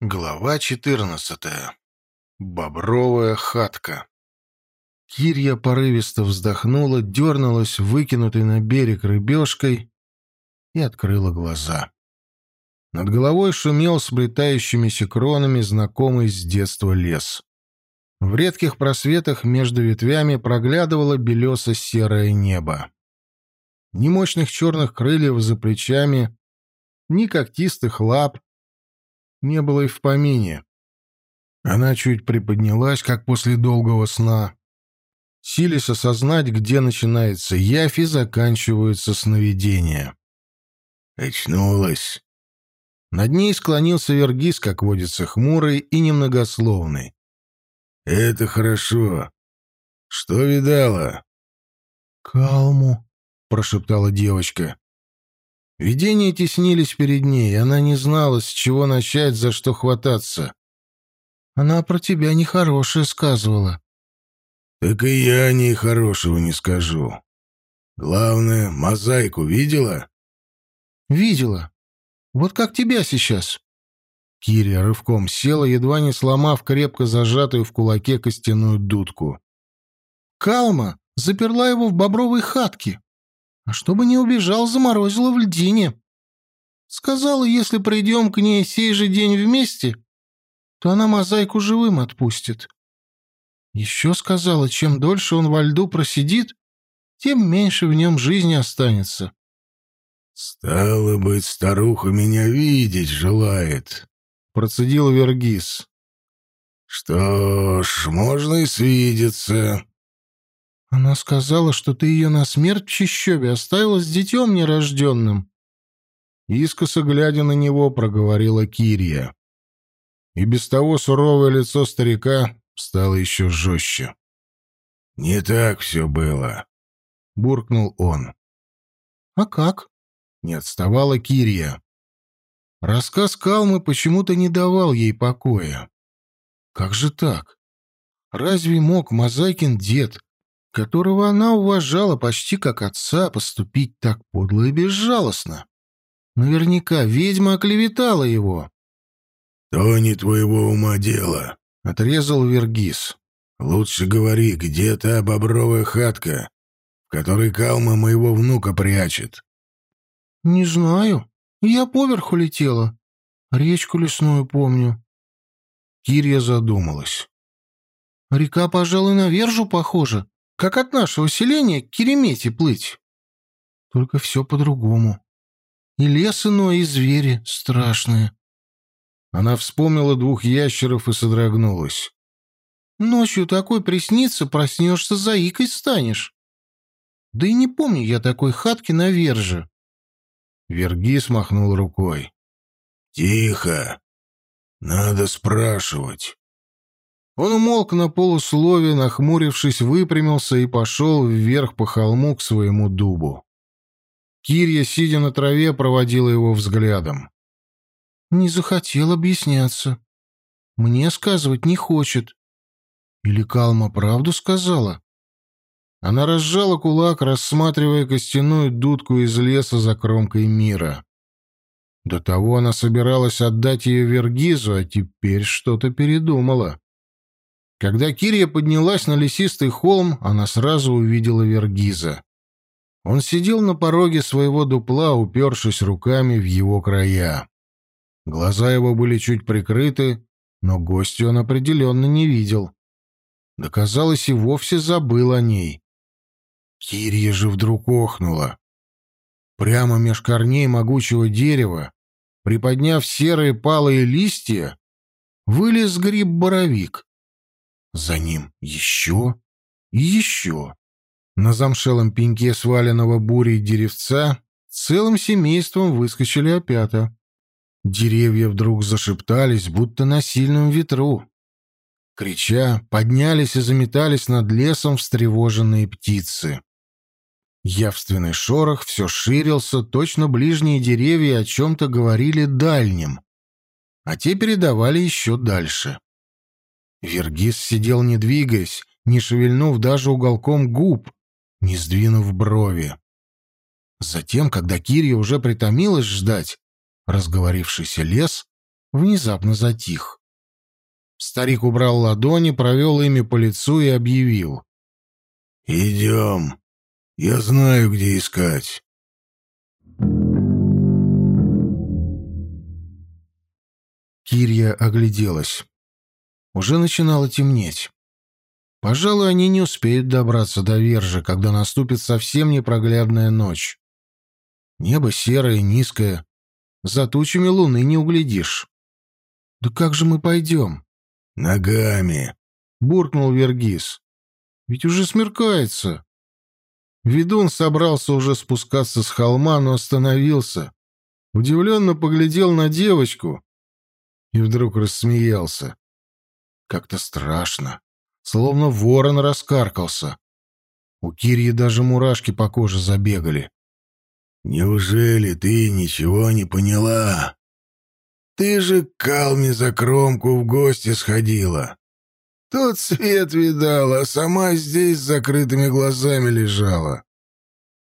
Глава 14. Бобровая хатка. Кирья порывисто вздохнула, дернулась выкинутой на берег рыбешкой и открыла глаза. Над головой шумел сплетающимися кронами знакомый с детства лес. В редких просветах между ветвями проглядывало белесо-серое небо. Ни мощных черных крыльев за плечами, ни когтистых лап, не было и в помине. Она чуть приподнялась, как после долгого сна, силясь осознать, где начинается явь и заканчиваются сновидения. Очнулась. Над ней склонился Вергис, как водится, хмурый и немногословный. «Это хорошо. Что видала?» «Калму», — прошептала девочка. Видения теснились перед ней, и она не знала, с чего начать, за что хвататься. Она про тебя нехорошее сказывала. Так и я о ней хорошего не скажу. Главное, мозаику видела? Видела. Вот как тебя сейчас. Кирия рывком села, едва не сломав крепко зажатую в кулаке костяную дудку. Калма заперла его в бобровой хатке. А чтобы не убежал, заморозила в льдине. Сказала, если придем к ней сей же день вместе, то она мозаику живым отпустит. Еще сказала, чем дольше он во льду просидит, тем меньше в нем жизни останется. «Стало быть, старуха меня видеть желает», — процедил Вергис. «Что ж, можно и свидеться. Она сказала, что ты ее на смерть в чищобе оставила с детем нерожденным. Искоса глядя на него, проговорила Кирия. И без того суровое лицо старика стало еще жестче. «Не так все было», — буркнул он. «А как?» — не отставала Кирия. Рассказ Калмы почему-то не давал ей покоя. Как же так? Разве мог Мозайкин дед, которого она уважала почти как отца, поступить так подло и безжалостно. Наверняка ведьма оклеветала его. — То не твоего ума дело, — отрезал Вергис. — Лучше говори, где та бобровая хатка, в которой Калма моего внука прячет? — Не знаю. Я поверху летела. Речку лесную помню. Кирья задумалась. — Река, пожалуй, на Вержу похожа как от нашего селения к Керемете плыть. Только все по-другому. И лес иной, и звери страшные. Она вспомнила двух ящеров и содрогнулась. Ночью такой приснится, проснешься, заикой станешь. Да и не помню я такой хатки на Верже. Верги смахнул рукой. «Тихо! Надо спрашивать». Он умолк на полуслове, нахмурившись, выпрямился и пошел вверх по холму к своему дубу. Кирья, сидя на траве, проводила его взглядом. «Не захотел объясняться. Мне сказывать не хочет. Или Калма правду сказала?» Она разжала кулак, рассматривая костяную дудку из леса за кромкой мира. До того она собиралась отдать ее Вергизу, а теперь что-то передумала. Когда Кирия поднялась на лесистый холм, она сразу увидела Вергиза. Он сидел на пороге своего дупла, упершись руками в его края. Глаза его были чуть прикрыты, но гостью он определенно не видел. Да, казалось, и вовсе забыл о ней. Кирия же вдруг охнула. Прямо меж корней могучего дерева, приподняв серые палые листья, вылез гриб-боровик. За ним еще и еще. На замшелом пеньке сваленного бурей деревца целым семейством выскочили опята. Деревья вдруг зашептались, будто на сильном ветру. Крича, поднялись и заметались над лесом встревоженные птицы. Явственный шорох все ширился, точно ближние деревья о чем-то говорили дальним, а те передавали еще дальше. Вергис сидел не двигаясь, не шевельнув даже уголком губ, не сдвинув брови. Затем, когда Кирия уже притомилась ждать, разговорившийся лес внезапно затих. Старик убрал ладони, провел ими по лицу и объявил. «Идем. Я знаю, где искать». Кирья огляделась. Уже начинало темнеть. Пожалуй, они не успеют добраться до Вержи, когда наступит совсем непроглядная ночь. Небо серое, низкое. За тучами луны не углядишь. «Да как же мы пойдем?» «Ногами», — буркнул Вергис. «Ведь уже смеркается». Ведун собрался уже спускаться с холма, но остановился. Удивленно поглядел на девочку и вдруг рассмеялся. Как-то страшно, словно ворон раскаркался. У Кирьи даже мурашки по коже забегали. «Неужели ты ничего не поняла? Ты же к Калме за кромку в гости сходила. Тот свет видала, а сама здесь с закрытыми глазами лежала.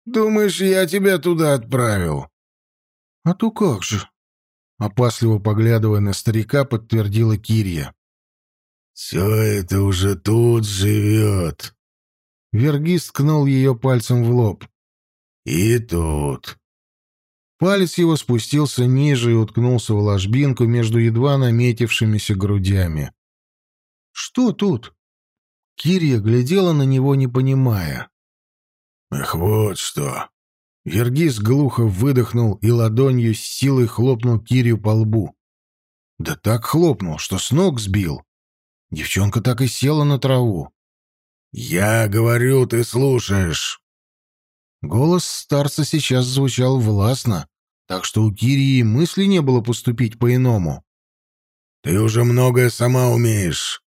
Думаешь, я тебя туда отправил?» «А то как же?» Опасливо поглядывая на старика, подтвердила Кирья. «Все это уже тут живет». Вергист ткнул ее пальцем в лоб. «И тут». Палец его спустился ниже и уткнулся в ложбинку между едва наметившимися грудями. «Что тут?» Кирия глядела на него, не понимая. «Ах, вот что!» Вергис глухо выдохнул и ладонью с силой хлопнул Кирию по лбу. Да так хлопнул, что с ног сбил. Девчонка так и села на траву. «Я говорю, ты слушаешь!» Голос старца сейчас звучал властно, так что у Кирии мысли не было поступить по-иному. «Ты уже многое сама умеешь.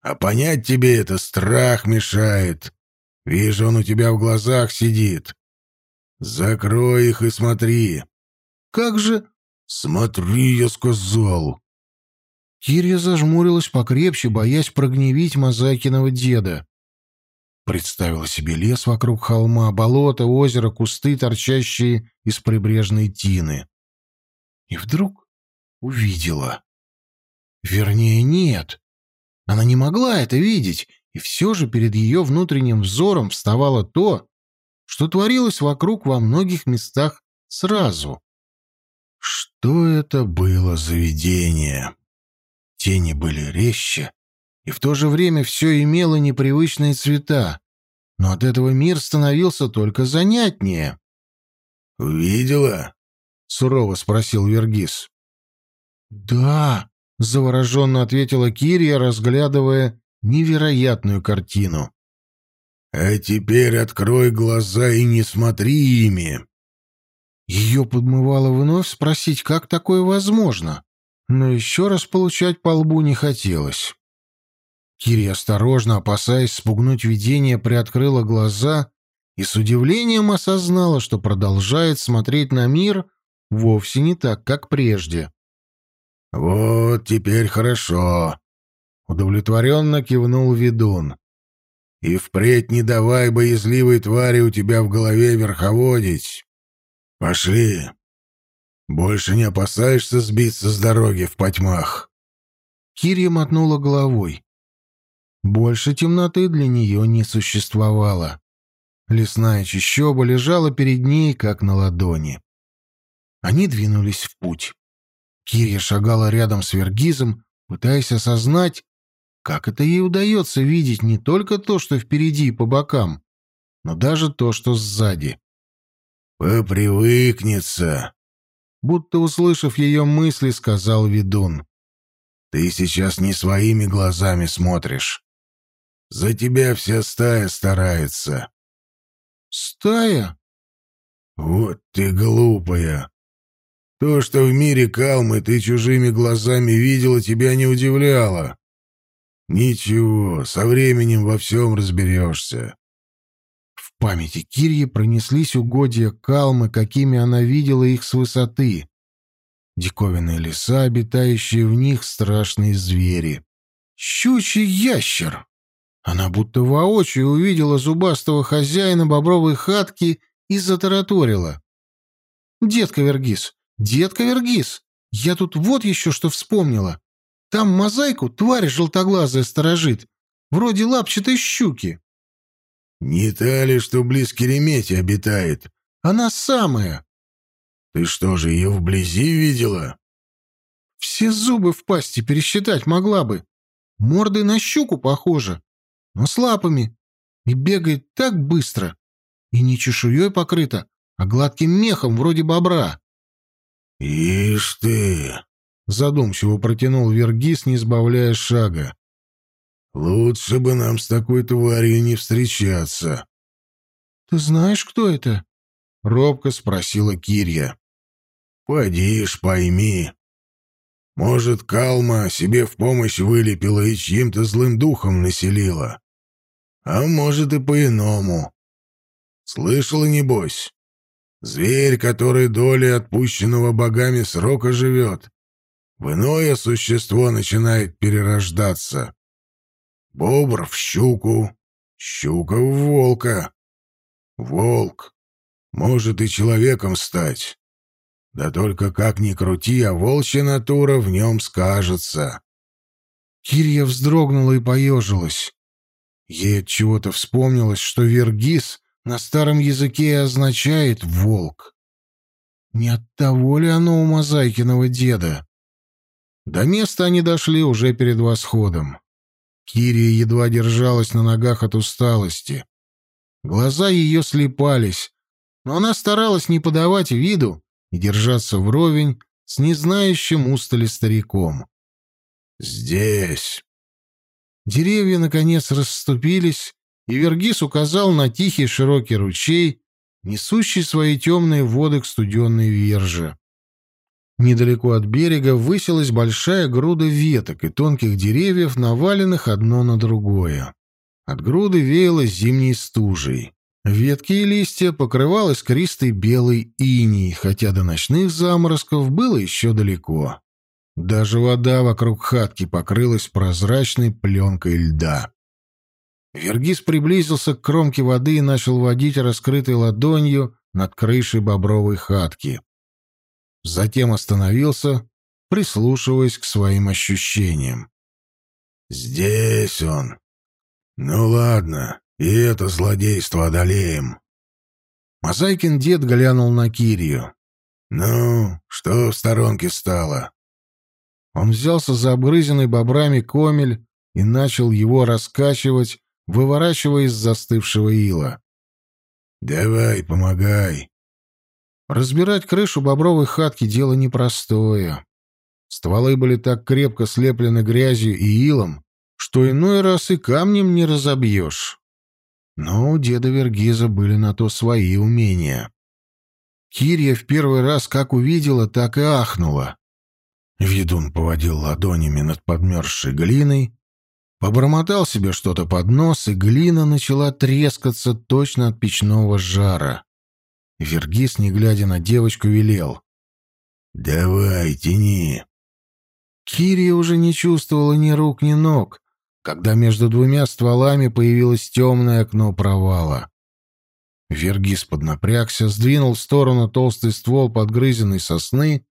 А понять тебе это страх мешает. Вижу, он у тебя в глазах сидит. Закрой их и смотри». «Как же...» «Смотри, я сказал». Кирия зажмурилась покрепче, боясь прогневить Мозайкиного деда. Представила себе лес вокруг холма, болото, озеро, кусты, торчащие из прибрежной тины. И вдруг увидела. Вернее, нет. Она не могла это видеть, и все же перед ее внутренним взором вставало то, что творилось вокруг во многих местах сразу. Что это было за видение? Тени были резче, и в то же время все имело непривычные цвета, но от этого мир становился только занятнее. «Увидела?» — сурово спросил Вергис. «Да», — завороженно ответила Кирия, разглядывая невероятную картину. «А теперь открой глаза и не смотри ими». Ее подмывало вновь спросить, как такое возможно, но еще раз получать по лбу не хотелось. Кири осторожно, опасаясь спугнуть видение, приоткрыла глаза и с удивлением осознала, что продолжает смотреть на мир вовсе не так, как прежде. «Вот теперь хорошо», — удовлетворенно кивнул ведун. «И впредь не давай боязливой твари у тебя в голове верховодить. Пошли. Больше не опасаешься сбиться с дороги в потьмах?» Кирия мотнула головой. Больше темноты для нее не существовало. Лесная чащоба лежала перед ней, как на ладони. Они двинулись в путь. Кирия шагала рядом с Вергизом, пытаясь осознать, как это ей удается видеть не только то, что впереди и по бокам, но даже то, что сзади. «Попривыкнется», будто услышав ее мысли, сказал ведун. «Ты сейчас не своими глазами смотришь. За тебя вся стая старается. Стая? Вот ты глупая. То, что в мире Калмы ты чужими глазами видела, тебя не удивляло. Ничего, со временем во всем разберешься. Памяти Кирьи пронеслись угодья Калмы, какими она видела их с высоты. Диковинные леса, обитающие в них страшные звери. Щучий ящер! Она будто воочию увидела зубастого хозяина бобровой хатки и затараторила. «Детка Вергис! Детка Вергис! Я тут вот еще что вспомнила. Там мозаику тварь желтоглазая сторожит, вроде лапчатой щуки. Не та ли, что близ Керемете обитает? Она самая. Ты что же, ее вблизи видела? Все зубы в пасти пересчитать могла бы. Мордой на щуку похожа, но с лапами. И бегает так быстро. И не чешуей покрыта, а гладким мехом, вроде бобра. «Ишь ты!» — задумчиво протянул Вергис, не сбавляя шага. «Лучше бы нам с такой тварью не встречаться». «Ты знаешь, кто это?» — робко спросила Кирья. «Поди ж пойми. Может, Калма себе в помощь вылепила и чьим-то злым духом населила. А может, и по-иному. Слышала, небось? Зверь, который долей отпущенного богами срока живет, в иное существо начинает перерождаться. Бобр в щуку, щука в волка. Волк может и человеком стать. Да только как ни крути, а волчья натура в нем скажется. Кирья вздрогнула и поежилась. Ей от чего-то вспомнилось, что Вергис на старом языке означает «волк». Не от того ли оно у Мозайкиного деда? До места они дошли уже перед восходом. Кирия едва держалась на ногах от усталости. Глаза ее слепались, но она старалась не подавать виду и держаться вровень с незнающим устали стариком. «Здесь!» Деревья, наконец, расступились, и Вергис указал на тихий широкий ручей, несущий свои темные воды к студенной Вирже. Недалеко от берега высилась большая груда веток и тонких деревьев, наваленных одно на другое. От груды веяло зимней стужей. Ветки и листья покрывал искристый белый иней, хотя до ночных заморозков было еще далеко. Даже вода вокруг хатки покрылась прозрачной пленкой льда. Вергис приблизился к кромке воды и начал водить раскрытой ладонью над крышей бобровой хатки. Затем остановился, прислушиваясь к своим ощущениям. «Здесь он. Ну ладно, и это злодейство одолеем». Мозайкин дед глянул на Кирию. «Ну, что в сторонке стало?» Он взялся за обгрызенный бобрами комель и начал его раскачивать, выворачивая из застывшего ила. «Давай, помогай». Разбирать крышу бобровой хатки — дело непростое. Стволы были так крепко слеплены грязью и илом, что иной раз и камнем не разобьешь. Но у деда Вергиза были на то свои умения. Кирья в первый раз как увидела, так и ахнула. Ведун поводил ладонями над подмерзшей глиной, побормотал себе что-то под нос, и глина начала трескаться точно от печного жара. Вергис, не глядя на девочку, велел. «Давай, тяни». Кирия уже не чувствовала ни рук, ни ног, когда между двумя стволами появилось темное окно провала. Вергис поднапрягся, сдвинул в сторону толстый ствол подгрызенной сосны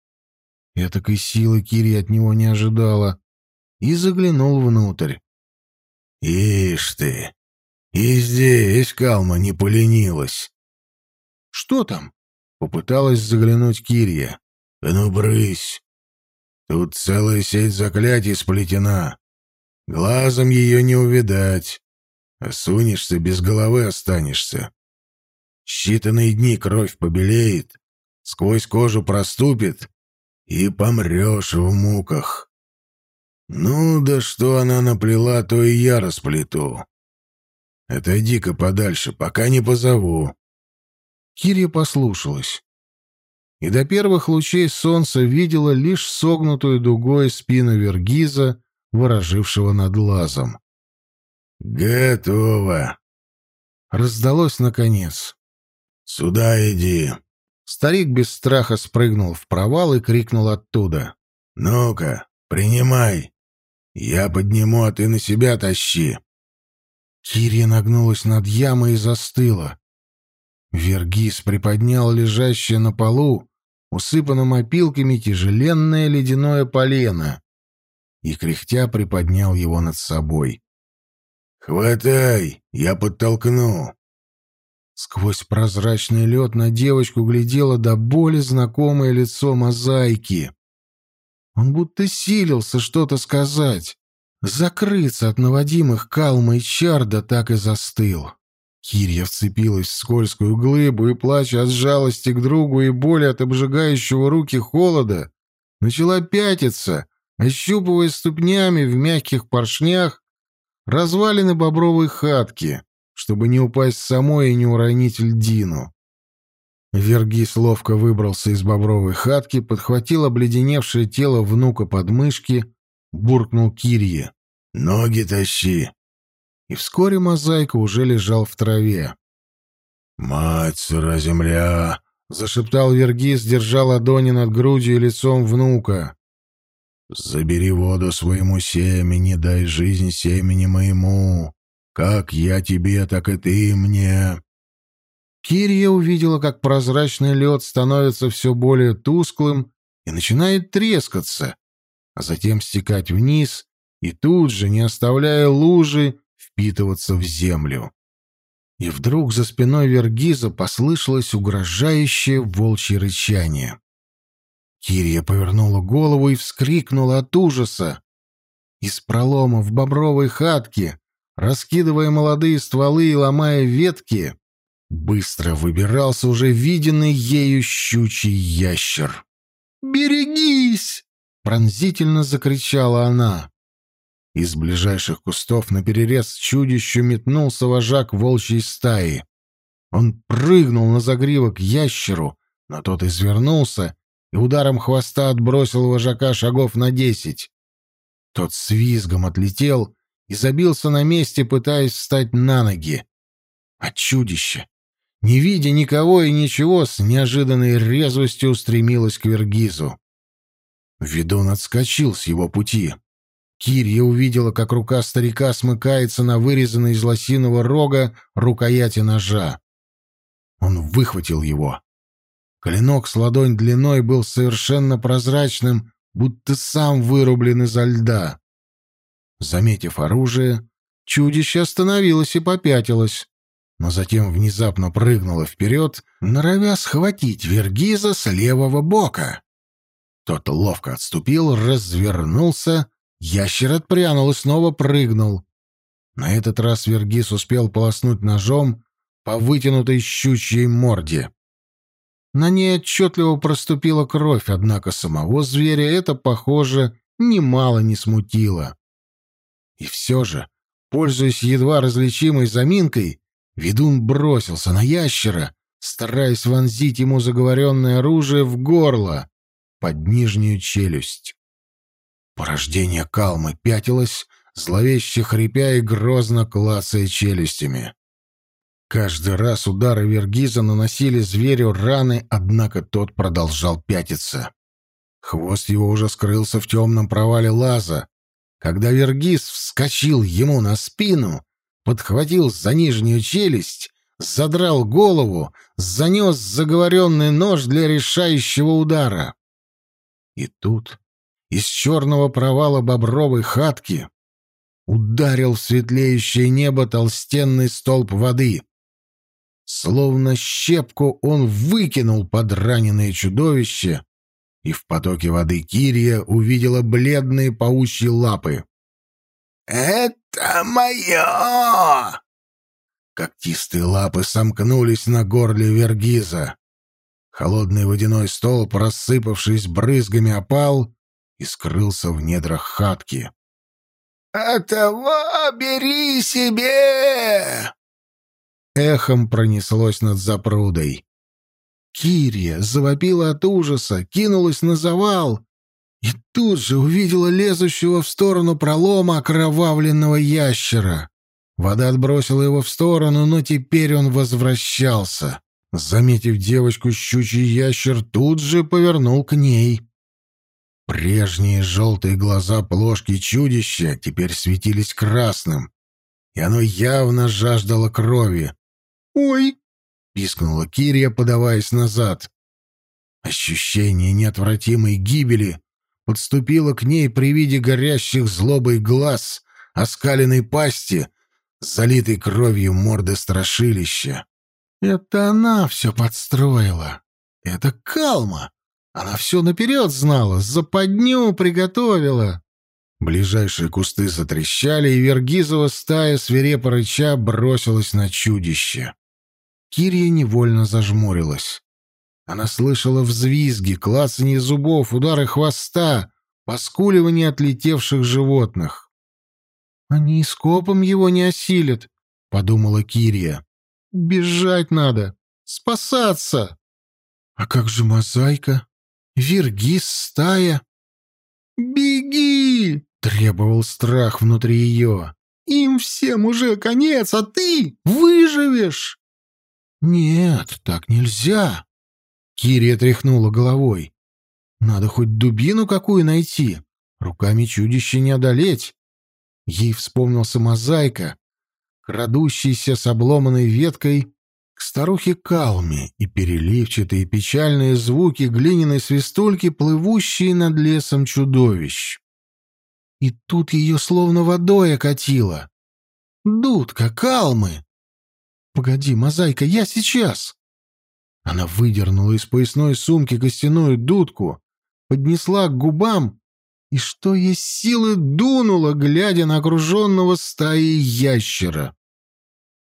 Этакой силы Кири от него не ожидала. И заглянул внутрь. «Ишь ты! И здесь Калма не поленилась!» «Что там?» — попыталась заглянуть Кирия. «Да ну брысь! Тут целая сеть заклятий сплетена. Глазом ее не увидать. Осунешься, без головы останешься. Считанные дни кровь побелеет, сквозь кожу проступит, и помрешь в муках. Ну, да что она наплела, то и я расплету. Отойди-ка подальше, пока не позову. Кирия послушалась. И до первых лучей солнца видела лишь согнутую дугой спину Вергиза, ворожившего над лазом. «Готово!» Раздалось наконец. «Сюда иди!» Старик без страха спрыгнул в провал и крикнул оттуда. «Ну-ка, принимай! Я подниму, а ты на себя тащи!» Кирия нагнулась над ямой и застыла. Вергис приподнял лежащее на полу, усыпанном опилками тяжеленное ледяное полено, и, кряхтя, приподнял его над собой. «Хватай, я подтолкну!» Сквозь прозрачный лед на девочку глядело до боли знакомое лицо мозаики. Он будто силился что-то сказать, закрыться от наводимых калма и чар, да так и застыл. Кирья вцепилась в скользкую глыбу и, плача от жалости к другу и боли от обжигающего руки холода, начала пятиться, ощупывая ступнями в мягких поршнях развалины бобровой хатки, чтобы не упасть самой и не уронить льдину. Вергис ловко выбрался из бобровой хатки, подхватил обледеневшее тело внука под мышки, буркнул Кирье. «Ноги тащи!» И вскоре мозаика уже лежал в траве. «Мать сыра земля!» — зашептал Вергис, держа ладони над грудью и лицом внука. «Забери воду своему семени, дай жизнь семени моему. Как я тебе, так и ты мне». Кирия увидела, как прозрачный лед становится все более тусклым и начинает трескаться, а затем стекать вниз и тут же, не оставляя лужи, впитываться в землю. И вдруг за спиной Вергиза послышалось угрожающее волчье рычание. Кирия повернула голову и вскрикнула от ужаса. Из пролома в бобровой хатке, раскидывая молодые стволы и ломая ветки, быстро выбирался уже виденный ею щучий ящер. «Берегись!» — пронзительно закричала она. Из ближайших кустов наперерез чудищу метнулся вожак волчьей стаи. Он прыгнул на загривок ящеру, но тот извернулся и ударом хвоста отбросил вожака шагов на десять. Тот с визгом отлетел и забился на месте, пытаясь встать на ноги. А чудище, не видя никого и ничего, с неожиданной резвостью устремилось к Вергизу. Ведун отскочил с его пути. Кирья увидела, как рука старика смыкается на вырезанной из лосиного рога рукояти ножа. Он выхватил его. Клинок с ладонь длиной был совершенно прозрачным, будто сам вырублен изо льда. Заметив оружие, чудище остановилось и попятилось, но затем внезапно прыгнуло вперед, норовя схватить Вергиза с левого бока. Тот ловко отступил, развернулся Ящер отпрянул и снова прыгнул. На этот раз Вергис успел полоснуть ножом по вытянутой щучьей морде. На ней отчетливо проступила кровь, однако самого зверя это, похоже, немало не смутило. И все же, пользуясь едва различимой заминкой, ведун бросился на ящера, стараясь вонзить ему заговоренное оружие в горло, под нижнюю челюсть. Порождение калмы пятилось, зловеще хрипя и грозно клацая челюстями. Каждый раз удары Вергиза наносили зверю раны, однако тот продолжал пятиться. Хвост его уже скрылся в темном провале лаза. Когда Вергиз вскочил ему на спину, подхватил за нижнюю челюсть, задрал голову, занес заговоренный нож для решающего удара. И тут из черного провала бобровой хатки ударил в светлеющее небо толстенный столб воды. Словно щепку он выкинул подраненное чудовище, и в потоке воды Кирия увидела бледные паучьи лапы. «Это мое!» Когтистые лапы сомкнулись на горле Вергиза. Холодный водяной столб, рассыпавшись брызгами, опал и скрылся в недрах хатки. «А того бери себе!» Эхом пронеслось над запрудой. Кирия завопила от ужаса, кинулась на завал и тут же увидела лезущего в сторону пролома окровавленного ящера. Вода отбросила его в сторону, но теперь он возвращался. Заметив девочку, щучий ящер тут же повернул к ней. Прежние желтые глаза плошки чудища теперь светились красным, и оно явно жаждало крови. «Ой!» — пискнула Кирия, подаваясь назад. Ощущение неотвратимой гибели подступило к ней при виде горящих злобой глаз, оскаленной пасти, залитой кровью морды страшилища. Это она все подстроила. Это Калма. Она все наперед знала, западню приготовила. Ближайшие кусты затрещали, и Вергизова стая, свирепо рыча, бросилась на чудище. Кирия невольно зажмурилась. Она слышала взвизги, клацанье зубов, удары хвоста, поскуливание отлетевших животных. «Они скопом его не осилят», — подумала Кирия. «Бежать надо, спасаться!» «А как же мозаика? Вергиз, стая?» «Беги!» — требовал страх внутри ее. «Им всем уже конец, а ты выживешь!» «Нет, так нельзя!» Кирия тряхнула головой. «Надо хоть дубину какую найти. Руками чудища не одолеть». Ей вспомнился мозаика, крадущийся с обломанной веткой к старухе Калме и переливчатые печальные звуки глиняной свистульки, плывущие над лесом чудовищ. И тут ее словно водой окатило. «Дудка, Калмы!» «Погоди, мозаика, я сейчас!» Она выдернула из поясной сумки костяную дудку, поднесла к губам и, что есть силы, дунула, глядя на окруженного стаи ящера.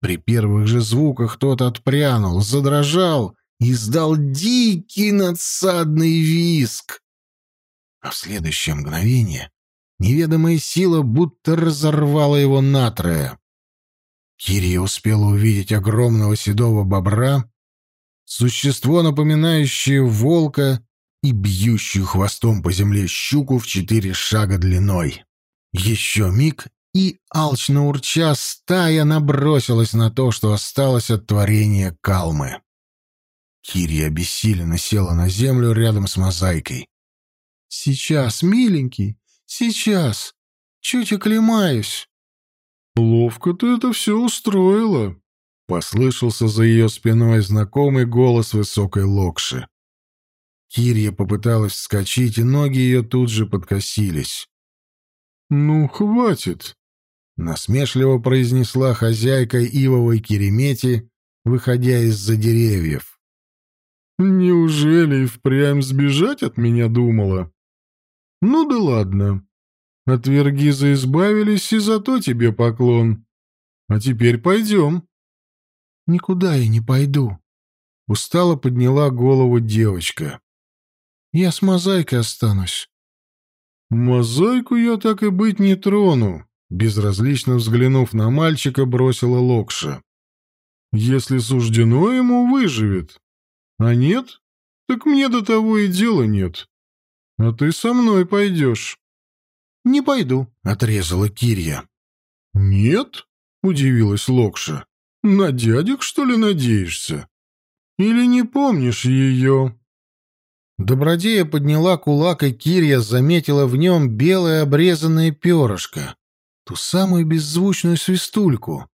При первых же звуках тот отпрянул, задрожал и издал дикий надсадный виск. А в следующее мгновение неведомая сила будто разорвала его натрое. Кирия успела увидеть огромного седого бобра, существо, напоминающее волка и бьющую хвостом по земле щуку в четыре шага длиной. Еще миг, и, алчно урча, стая набросилась на то, что осталось от творения Калмы. Кирия обессиленно села на землю рядом с мозаикой. «Сейчас, миленький, сейчас. Чуть оклемаюсь». «Ловко ты это все устроила», — послышался за ее спиной знакомый голос высокой локши. Кирия попыталась вскочить, и ноги ее тут же подкосились. «Ну, хватит!» — насмешливо произнесла хозяйка ивовой керемети, выходя из-за деревьев. «Неужели и впрямь сбежать от меня думала? Ну да ладно. От Вергиза избавились, и зато тебе поклон. А теперь пойдем». «Никуда я не пойду», — устало подняла голову девочка. «Я с мозаикой останусь». «Мозаику я так и быть не трону», — безразлично взглянув на мальчика, бросила Локша. «Если суждено ему, выживет. А нет, так мне до того и дела нет. А ты со мной пойдешь». «Не пойду», — отрезала Кирья. «Нет?» — удивилась Локша. «На дядек, что ли, надеешься? Или не помнишь ее?» Добродея подняла кулак, и Кирья заметила в нем белое обрезанное перышко, ту самую беззвучную свистульку.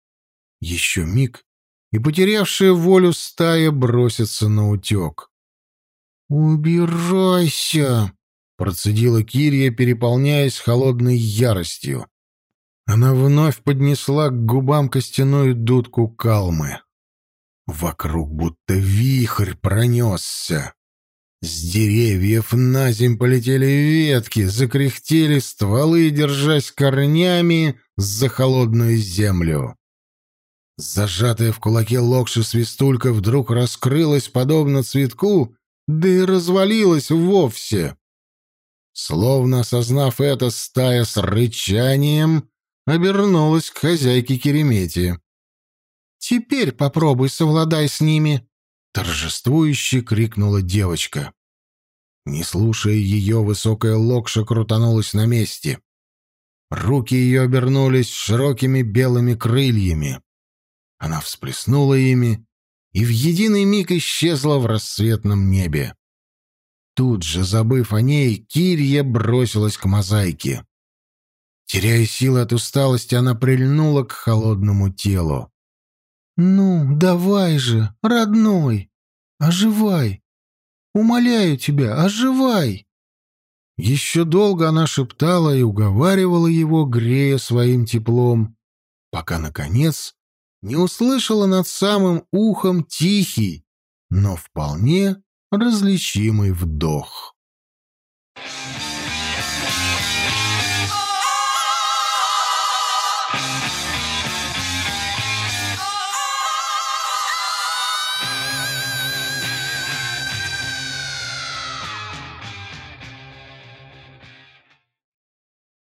Еще миг, и потерявшая волю стая бросится на утек. «Убирайся!» — процедила Кирия, переполняясь холодной яростью. Она вновь поднесла к губам костяную дудку калмы. Вокруг будто вихрь пронесся. С деревьев на земь полетели ветки, закряхтели стволы, держась корнями за холодную землю. Зажатая в кулаке локши свистулька вдруг раскрылась, подобно цветку, да и развалилась вовсе. Словно осознав это, стая с рычанием обернулась к хозяйке Керемети. «Теперь попробуй совладай с ними», Торжествующе крикнула девочка. Не слушая ее, высокая локша крутанулась на месте. Руки ее обернулись широкими белыми крыльями. Она всплеснула ими и в единый миг исчезла в рассветном небе. Тут же, забыв о ней, Кирья бросилась к мозаике. Теряя силы от усталости, она прильнула к холодному телу. «Ну, давай же, родной, оживай! Умоляю тебя, оживай!» Еще долго она шептала и уговаривала его, грея своим теплом, пока, наконец, не услышала над самым ухом тихий, но вполне различимый вдох.